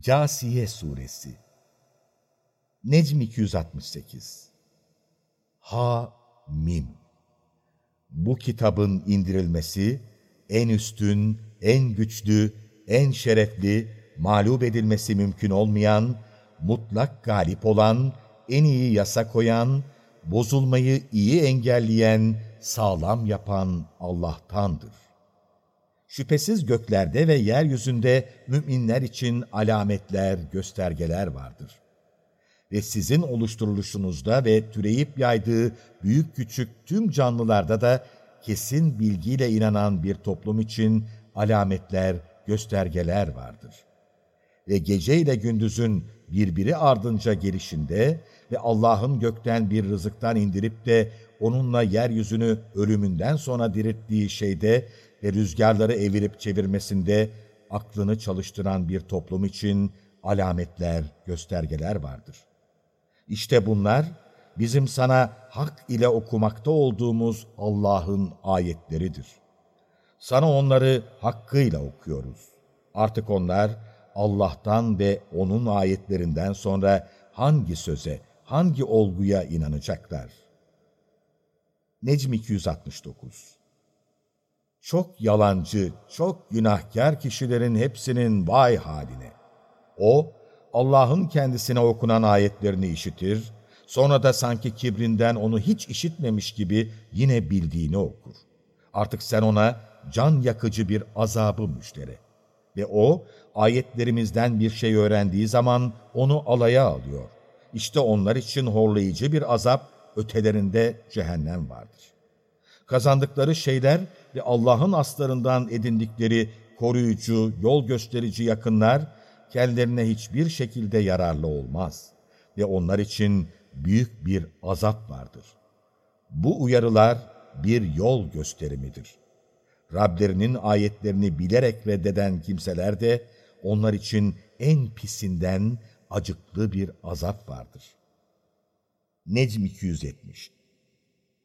Câsiye Suresi Necm 268 Ha Mim Bu kitabın indirilmesi, en üstün, en güçlü, en şerefli, mağlup edilmesi mümkün olmayan, mutlak galip olan, en iyi yasa koyan, bozulmayı iyi engelleyen, sağlam yapan Allah'tandır. Şüphesiz göklerde ve yeryüzünde müminler için alametler, göstergeler vardır. Ve sizin oluşturuluşunuzda ve türeyip yaydığı büyük küçük tüm canlılarda da kesin bilgiyle inanan bir toplum için alametler, göstergeler vardır. Ve gece ile gündüzün birbiri ardınca gelişinde ve Allah'ın gökten bir rızıktan indirip de onunla yeryüzünü ölümünden sonra dirilttiği şeyde ve rüzgarları evirip çevirmesinde aklını çalıştıran bir toplum için alametler, göstergeler vardır. İşte bunlar bizim sana hak ile okumakta olduğumuz Allah'ın ayetleridir. Sana onları hakkıyla okuyoruz. Artık onlar Allah'tan ve O'nun ayetlerinden sonra hangi söze, hangi olguya inanacaklar? Necm 269 Çok yalancı, çok günahkar kişilerin hepsinin vay haline. O, Allah'ın kendisine okunan ayetlerini işitir, sonra da sanki kibrinden onu hiç işitmemiş gibi yine bildiğini okur. Artık sen ona can yakıcı bir azabı müjdele. Ve o, ayetlerimizden bir şey öğrendiği zaman onu alaya alıyor. İşte onlar için horlayıcı bir azap, ötelerinde cehennem vardır. Kazandıkları şeyler ve Allah'ın aslarından edindikleri koruyucu, yol gösterici yakınlar, kendilerine hiçbir şekilde yararlı olmaz ve onlar için büyük bir azap vardır. Bu uyarılar bir yol gösterimidir. Rablerinin ayetlerini bilerek reddeden kimseler de onlar için en pisinden acıklı bir azap vardır. Necm 270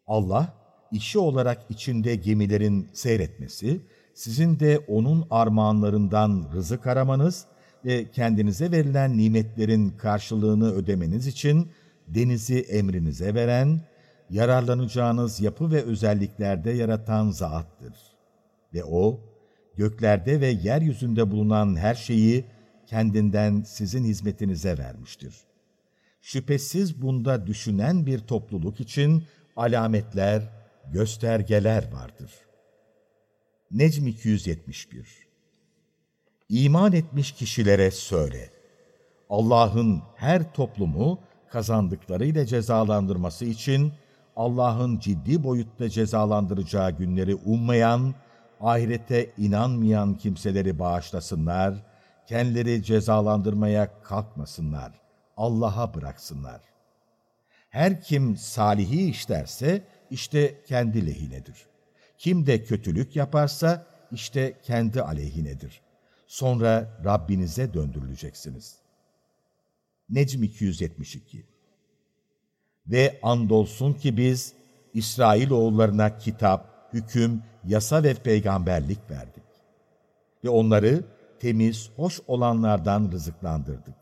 Allah, işi olarak içinde gemilerin seyretmesi, sizin de onun armağanlarından rızık aramanız ve kendinize verilen nimetlerin karşılığını ödemeniz için denizi emrinize veren, yararlanacağınız yapı ve özelliklerde yaratan zaattır. Ve O, göklerde ve yeryüzünde bulunan her şeyi kendinden sizin hizmetinize vermiştir. Şüphesiz bunda düşünen bir topluluk için alametler, göstergeler vardır. Necm 271 İman etmiş kişilere söyle. Allah'ın her toplumu kazandıklarıyla cezalandırması için Allah'ın ciddi boyutta cezalandıracağı günleri ummayan, ahirete inanmayan kimseleri bağışlasınlar, kendileri cezalandırmaya kalkmasınlar, Allah'a bıraksınlar. Her kim salihi işlerse işte kendi lehinedir. Kim de kötülük yaparsa işte kendi aleyhinedir. Sonra Rabbinize döndürüleceksiniz. Necm 272 Ve andolsun ki biz İsrailoğullarına kitap, hüküm, yasa ve peygamberlik verdik. Ve onları temiz, hoş olanlardan rızıklandırdık.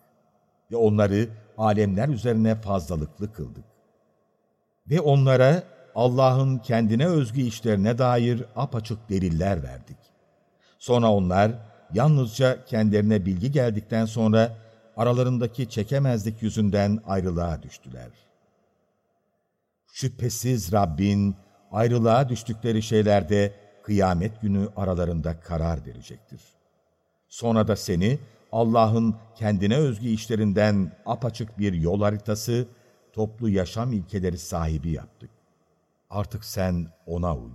Ve onları alemler üzerine fazlalıklı kıldık. Ve onlara Allah'ın kendine özgü işlerine dair apaçık deliller verdik. Sonra onlar yalnızca kendilerine bilgi geldikten sonra aralarındaki çekemezlik yüzünden ayrılığa düştüler. Şüphesiz Rabbin ayrılığa düştükleri şeylerde kıyamet günü aralarında karar verecektir. Sonra da seni Allah'ın kendine özgü işlerinden apaçık bir yol haritası, toplu yaşam ilkeleri sahibi yaptık. Artık sen ona uy.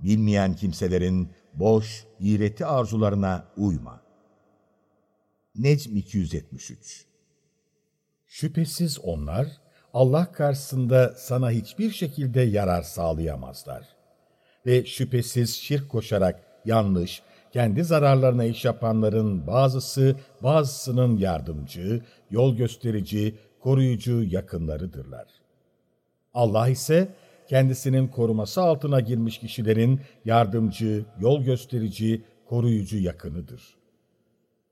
Bilmeyen kimselerin boş, iğreti arzularına uyma. Necm 273 Şüphesiz onlar, Allah karşısında sana hiçbir şekilde yarar sağlayamazlar. Ve şüphesiz şirk koşarak yanlış, kendi zararlarına iş yapanların bazısı bazısının yardımcı, yol gösterici, koruyucu yakınlarıdırlar. Allah ise kendisinin koruması altına girmiş kişilerin yardımcı, yol gösterici, koruyucu yakınıdır.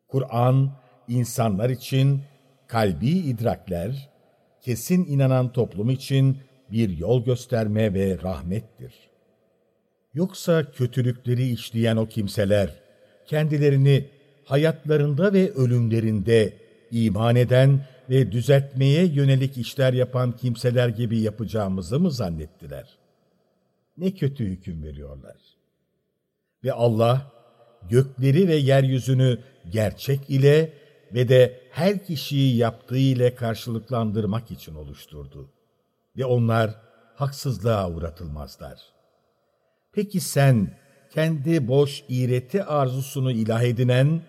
Kur'an, insanlar için kalbi idrakler, kesin inanan toplum için bir yol gösterme ve rahmettir. Yoksa kötülükleri işleyen o kimseler, kendilerini hayatlarında ve ölümlerinde iman eden ve düzeltmeye yönelik işler yapan kimseler gibi yapacağımızı mı zannettiler? Ne kötü hüküm veriyorlar. Ve Allah, gökleri ve yeryüzünü gerçek ile ve de her kişiyi yaptığı ile karşılıklandırmak için oluşturdu. Ve onlar haksızlığa uğratılmazlar. Peki sen kendi boş iğreti arzusunu ilah edinen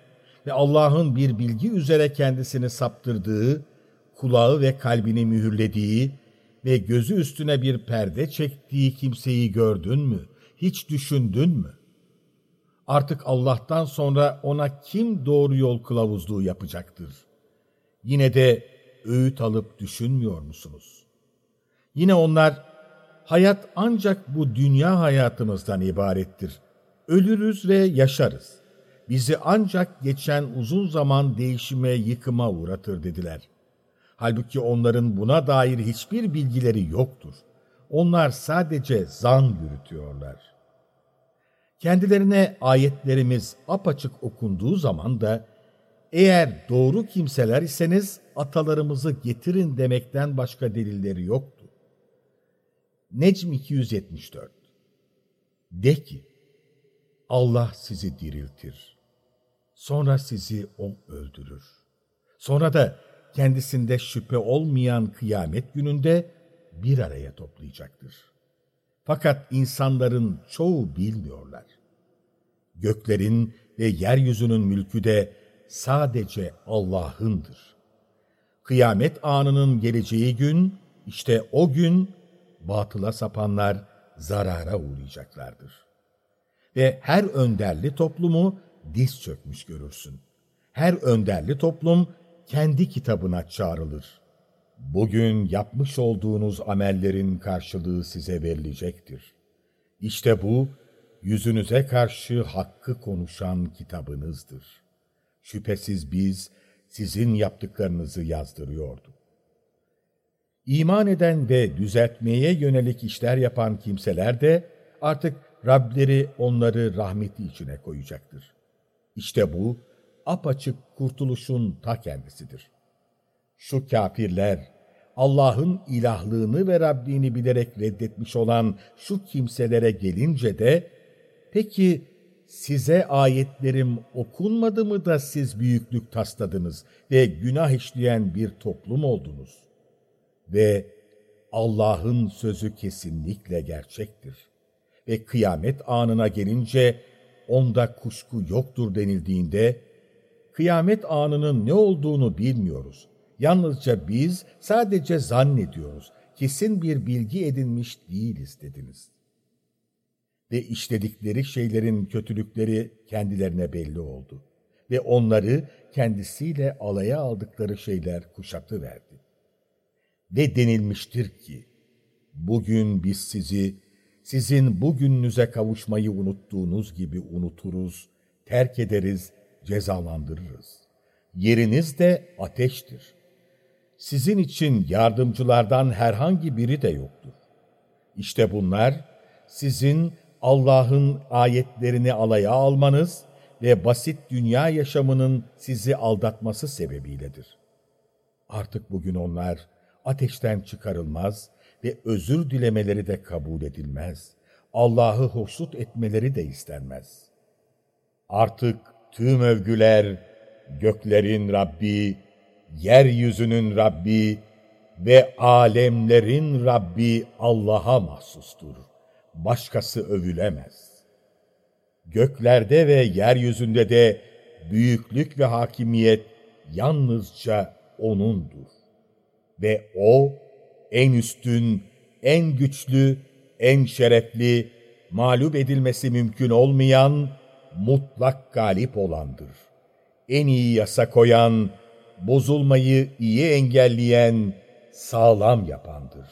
ve Allah'ın bir bilgi üzere kendisini saptırdığı, kulağı ve kalbini mühürlediği ve gözü üstüne bir perde çektiği kimseyi gördün mü? Hiç düşündün mü? Artık Allah'tan sonra ona kim doğru yol kılavuzluğu yapacaktır? Yine de öğüt alıp düşünmüyor musunuz? Yine onlar, hayat ancak bu dünya hayatımızdan ibarettir. Ölürüz ve yaşarız. Bizi ancak geçen uzun zaman değişime, yıkıma uğratır dediler. Halbuki onların buna dair hiçbir bilgileri yoktur. Onlar sadece zan yürütüyorlar. Kendilerine ayetlerimiz apaçık okunduğu zaman da eğer doğru kimseler iseniz atalarımızı getirin demekten başka delilleri yoktu. Necm 274 De ki, Allah sizi diriltir. Sonra sizi O öldürür. Sonra da kendisinde şüphe olmayan kıyamet gününde bir araya toplayacaktır. Fakat insanların çoğu bilmiyorlar. Göklerin ve yeryüzünün mülkü de sadece Allah'ındır. Kıyamet anının geleceği gün, işte o gün batıla sapanlar zarara uğrayacaklardır. Ve her önderli toplumu diz çökmüş görürsün. Her önderli toplum kendi kitabına çağrılır. Bugün yapmış olduğunuz amellerin karşılığı size verilecektir. İşte bu, yüzünüze karşı hakkı konuşan kitabınızdır. Şüphesiz biz sizin yaptıklarınızı yazdırıyorduk. İman eden ve düzeltmeye yönelik işler yapan kimseler de artık Rableri onları rahmeti içine koyacaktır. İşte bu, apaçık kurtuluşun ta kendisidir. Şu kafirler, Allah'ın ilahlığını ve Rabbini bilerek reddetmiş olan şu kimselere gelince de, peki size ayetlerim okunmadı mı da siz büyüklük tasladınız ve günah işleyen bir toplum oldunuz? Ve Allah'ın sözü kesinlikle gerçektir. Ve kıyamet anına gelince onda kuşku yoktur denildiğinde, kıyamet anının ne olduğunu bilmiyoruz. Yalnızca biz sadece zannediyoruz. Kesin bir bilgi edinmiş değiliz dediniz. Ve işledikleri şeylerin kötülükleri kendilerine belli oldu. Ve onları kendisiyle alaya aldıkları şeyler kuşatı verdi. Ve denilmiştir ki, bugün biz sizi, sizin bugününüze kavuşmayı unuttuğunuz gibi unuturuz, terk ederiz, cezalandırırız. Yeriniz de ateştir. Sizin için yardımcılardan herhangi biri de yoktur. İşte bunlar sizin Allah'ın ayetlerini alaya almanız ve basit dünya yaşamının sizi aldatması sebebiyledir. Artık bugün onlar ateşten çıkarılmaz ve özür dilemeleri de kabul edilmez. Allah'ı hoşnut etmeleri de istenmez. Artık tüm övgüler göklerin Rabbi, yeryüzünün Rabbi ve alemlerin Rabbi Allah'a mahsustur. Başkası övülemez. Göklerde ve yeryüzünde de büyüklük ve hakimiyet yalnızca O'nundur. Ve O, en üstün, en güçlü, en şerefli, mağlup edilmesi mümkün olmayan, mutlak galip olandır. En iyi yasa koyan, bozulmayı iyi engelleyen, sağlam yapandır.